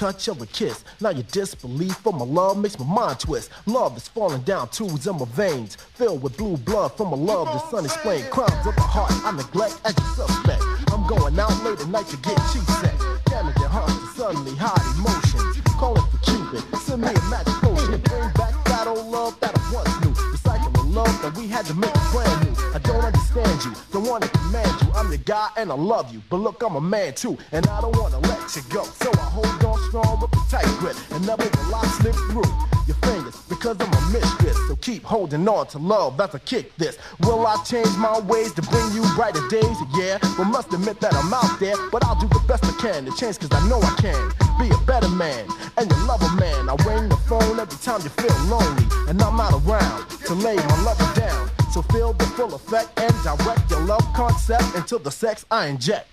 touch of a kiss. Now your disbelief for my love makes my mind twist. Love is falling down tubes in my veins, filled with blue blood from a love the sun is flame. Crimes of the heart I neglect as a suspect. I'm going out late at night to get cheap sex. Damage your heart to suddenly hot emotions. Calling for Cupid, send me a magic potion. Bring back that old love that I once knew. Recycle the love that we had to make brand new. I understand you, don't wanna command you. I'm your guy and I love you, but look, I'm a man too, and I don't wanna let you go. So I hold on strong with a tight grip, and never will I slip through your fingers because I'm a mistress. So keep holding on to love that's a kick this. Will I change my ways to bring you brighter days? Yeah, well, must admit that I'm out there, but I'll do the best I can to change because I know I can. Be a better man and you love a man. I ring the phone every time you feel lonely, and I'm not around to lay my lover down. So feel the full effect and direct your love concept into the sex I inject.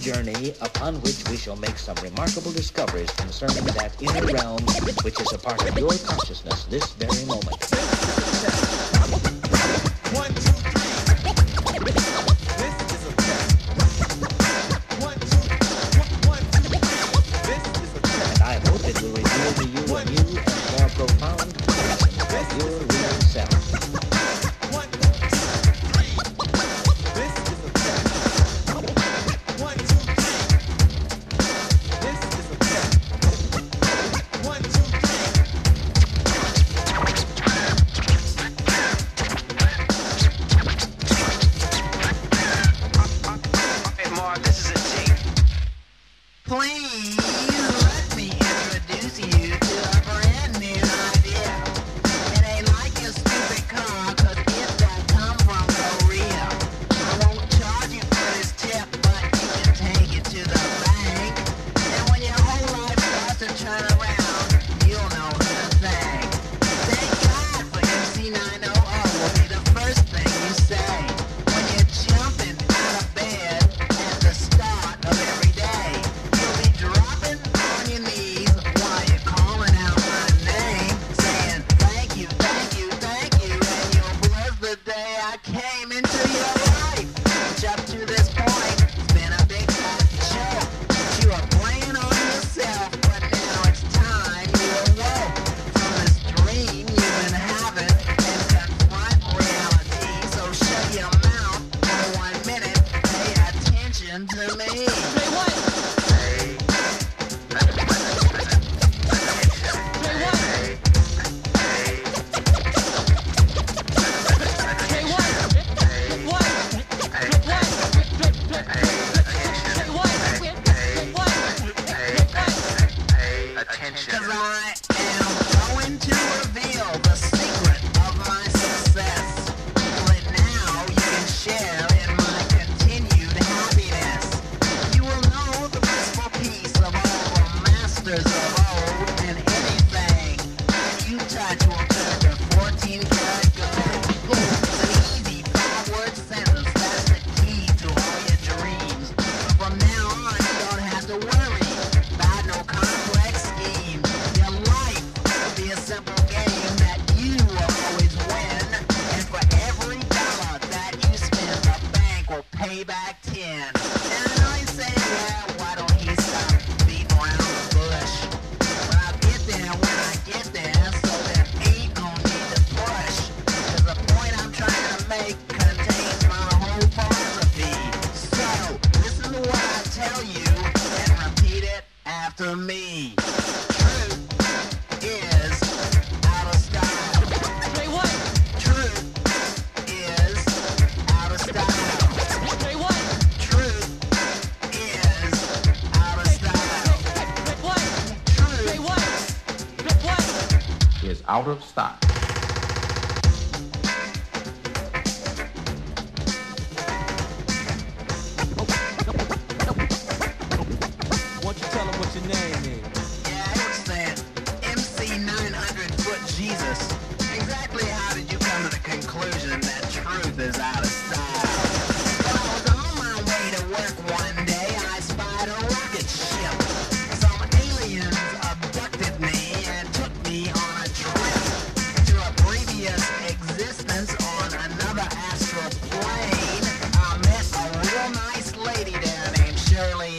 Journey upon which we shall make some remarkable discoveries concerning that inner realm which is a part of your consciousness this very moment.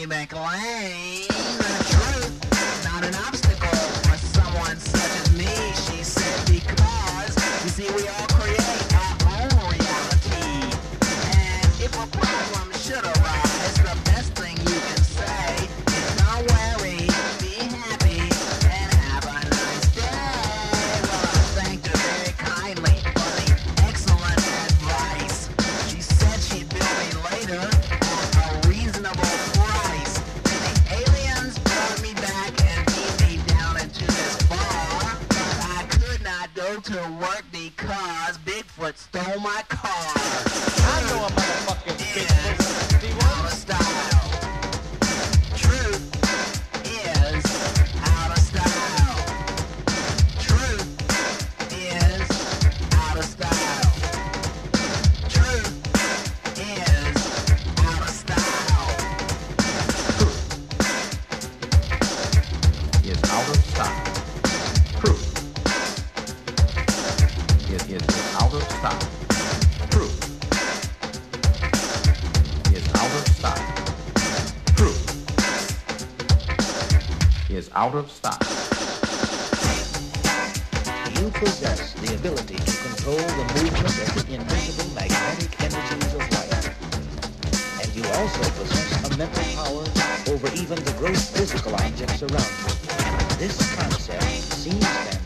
back lane. Also possess a mental power over even the gross physical objects around you. This concept seems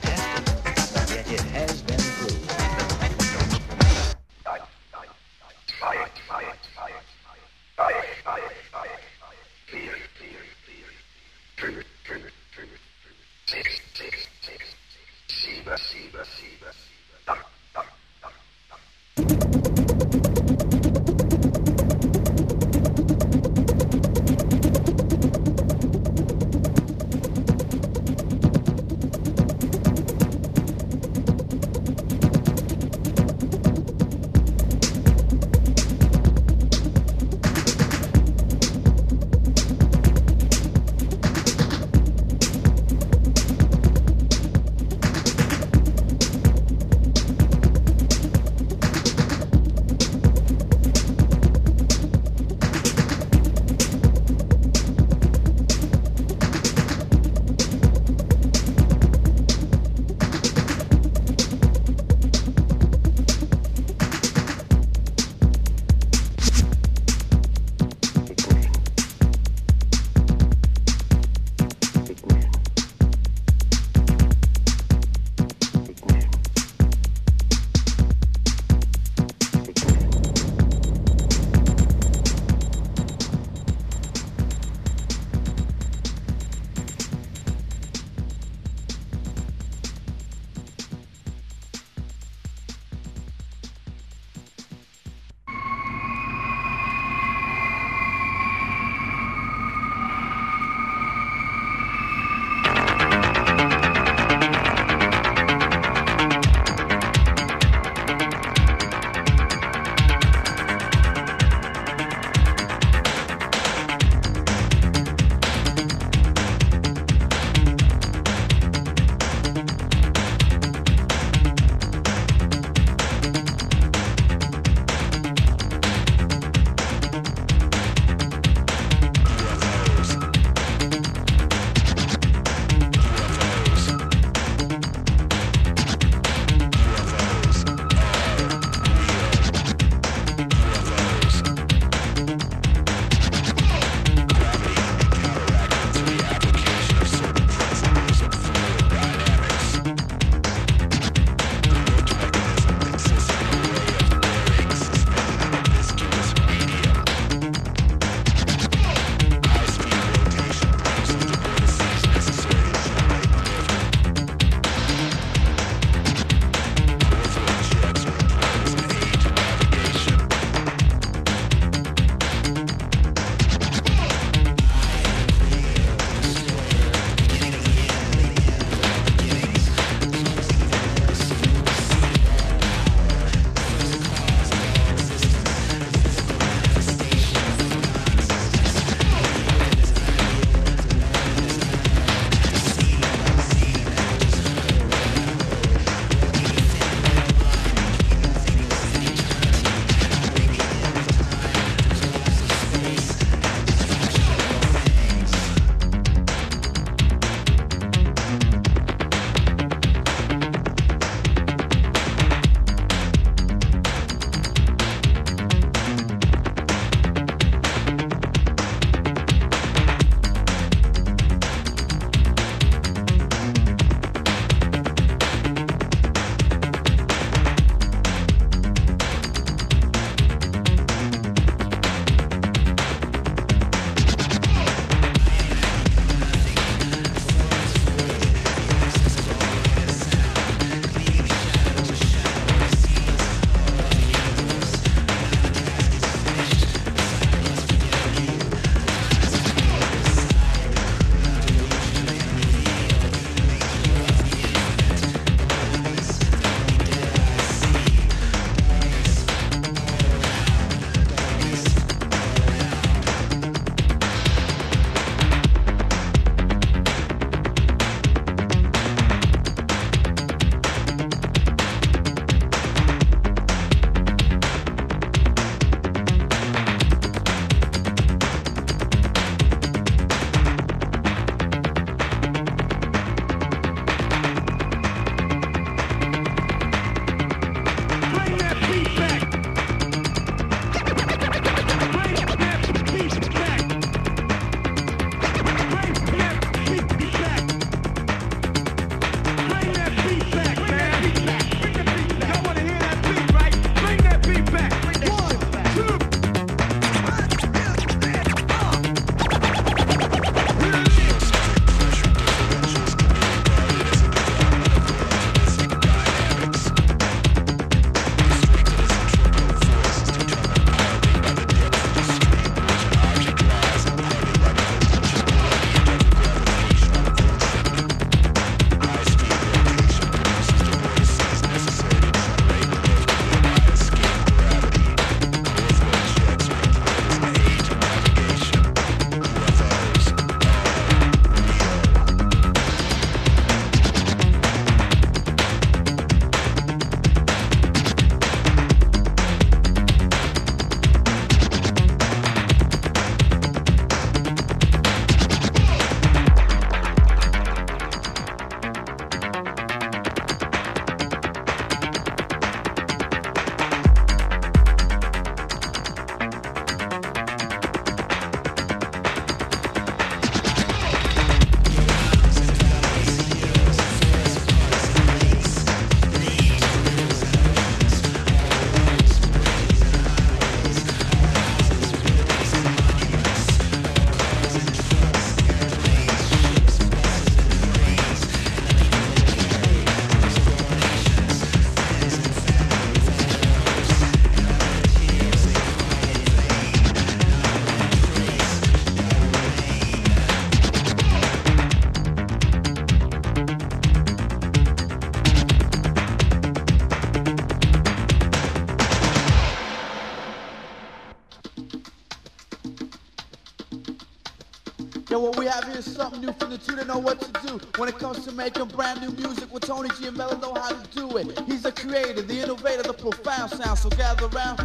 is something new from the two that know what to do. When it comes to making brand new music, with Tony G and Mellow know how to do it. He's the creator, the innovator, the profound sound. So gather around,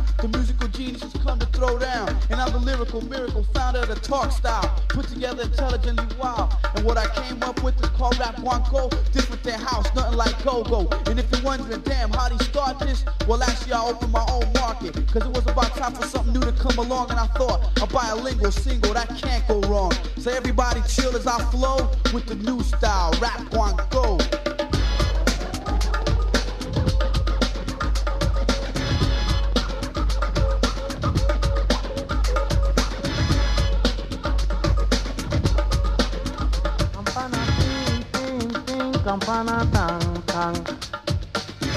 throw down. And I'm the lyrical miracle, founder of the talk style. Put together intelligently wild. And what I came up with is called Rap Guanco. Different than house, nothing like go-go. And if you're wondering, damn, how'd he start this? Well, actually, I opened my own market. Cause it was about time for something new to come along. And I thought a bilingual single, that can't go wrong. So everybody chill as I flow with the new style. Rap Guanco. Campana tan tan.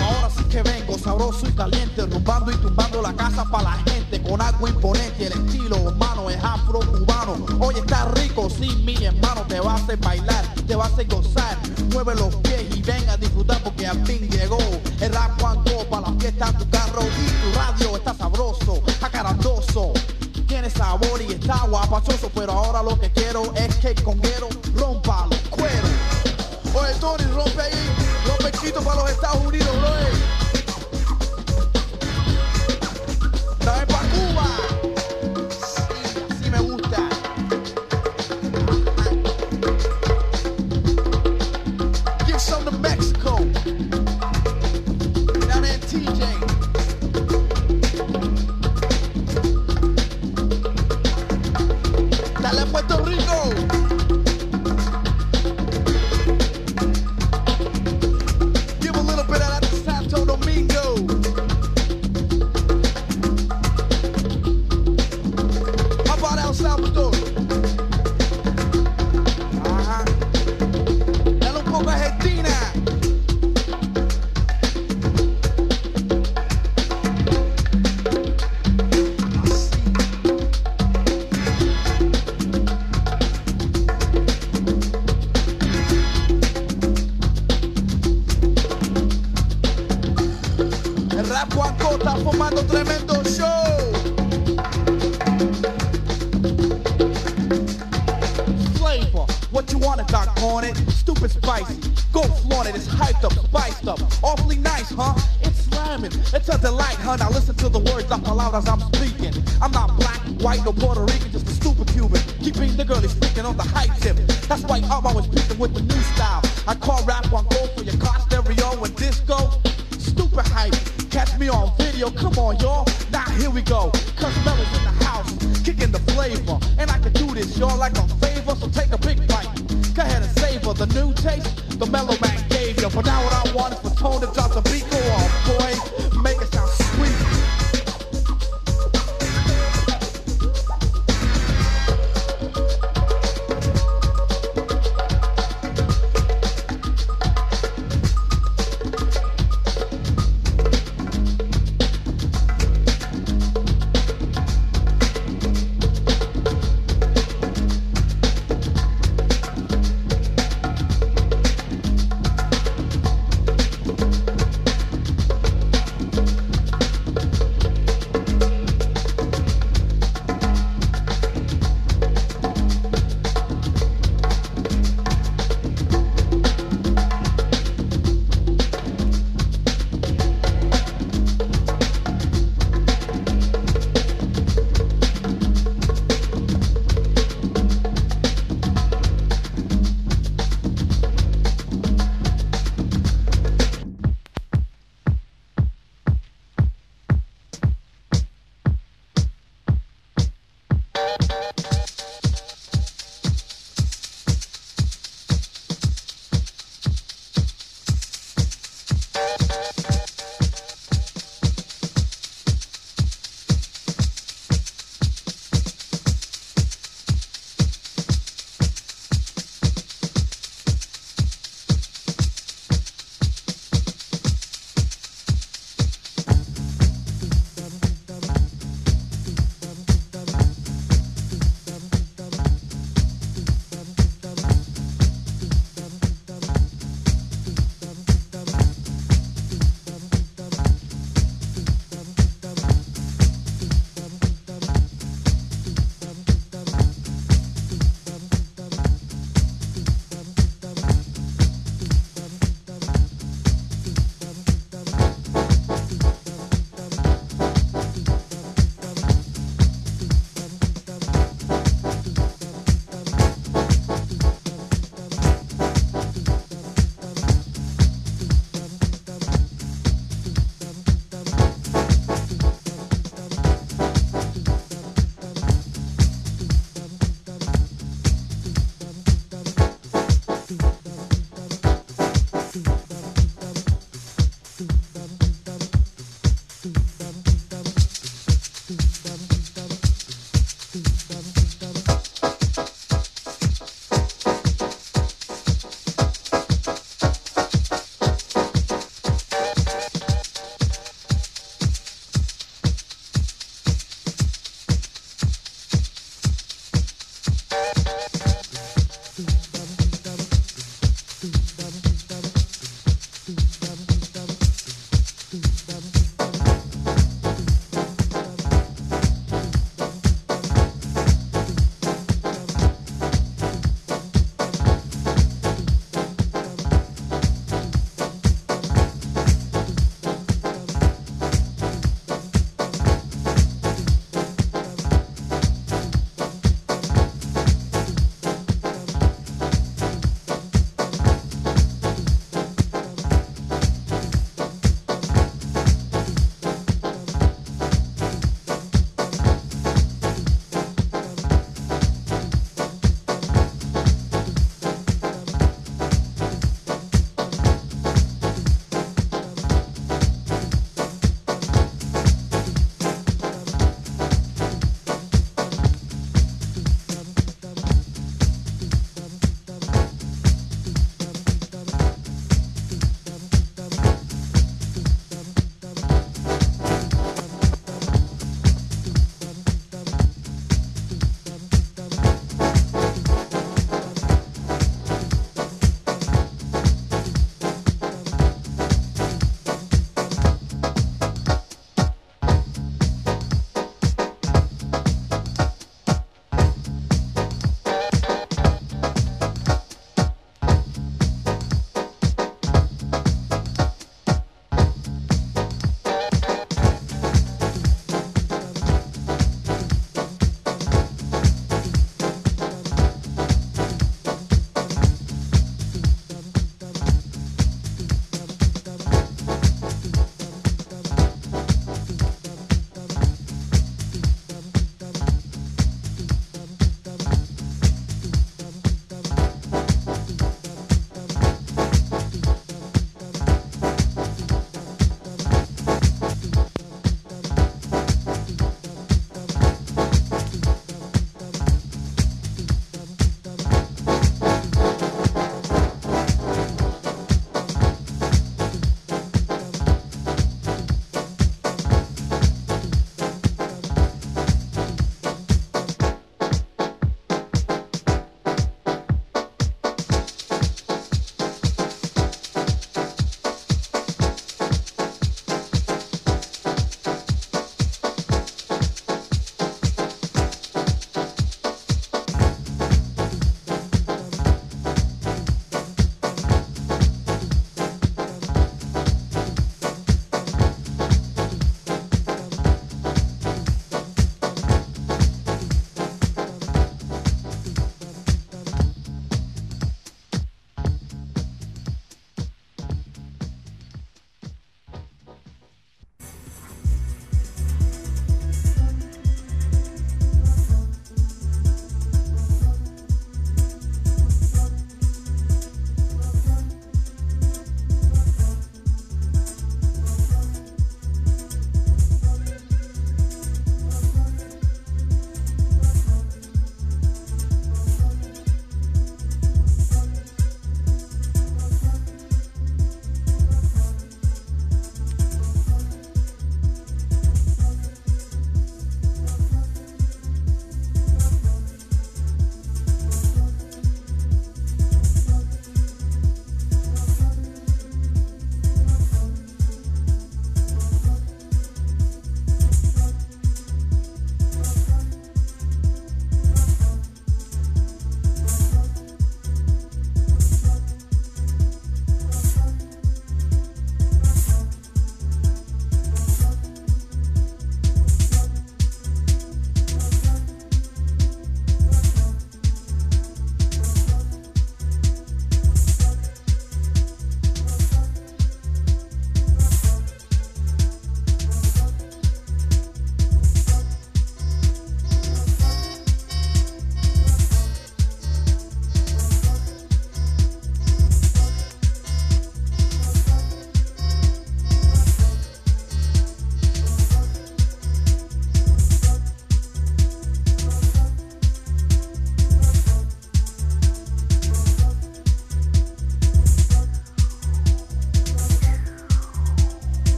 Ahora sí que vengo sabroso y caliente, rumbando y tumbando la casa para la gente, con algo imponente, el estilo humano es afro cubano. Oye, está rico, sí, mi hermano, te va a hacer bailar, te va a hacer gozar. Mueve los pies y ven a disfrutar porque al fin llegó el rap cuando para la fiesta tu carro y tu radio está sabroso, acarandoso. Tiene sabor y está guapachoso, pero ahora lo que quiero es que conguero hold and drops the beat.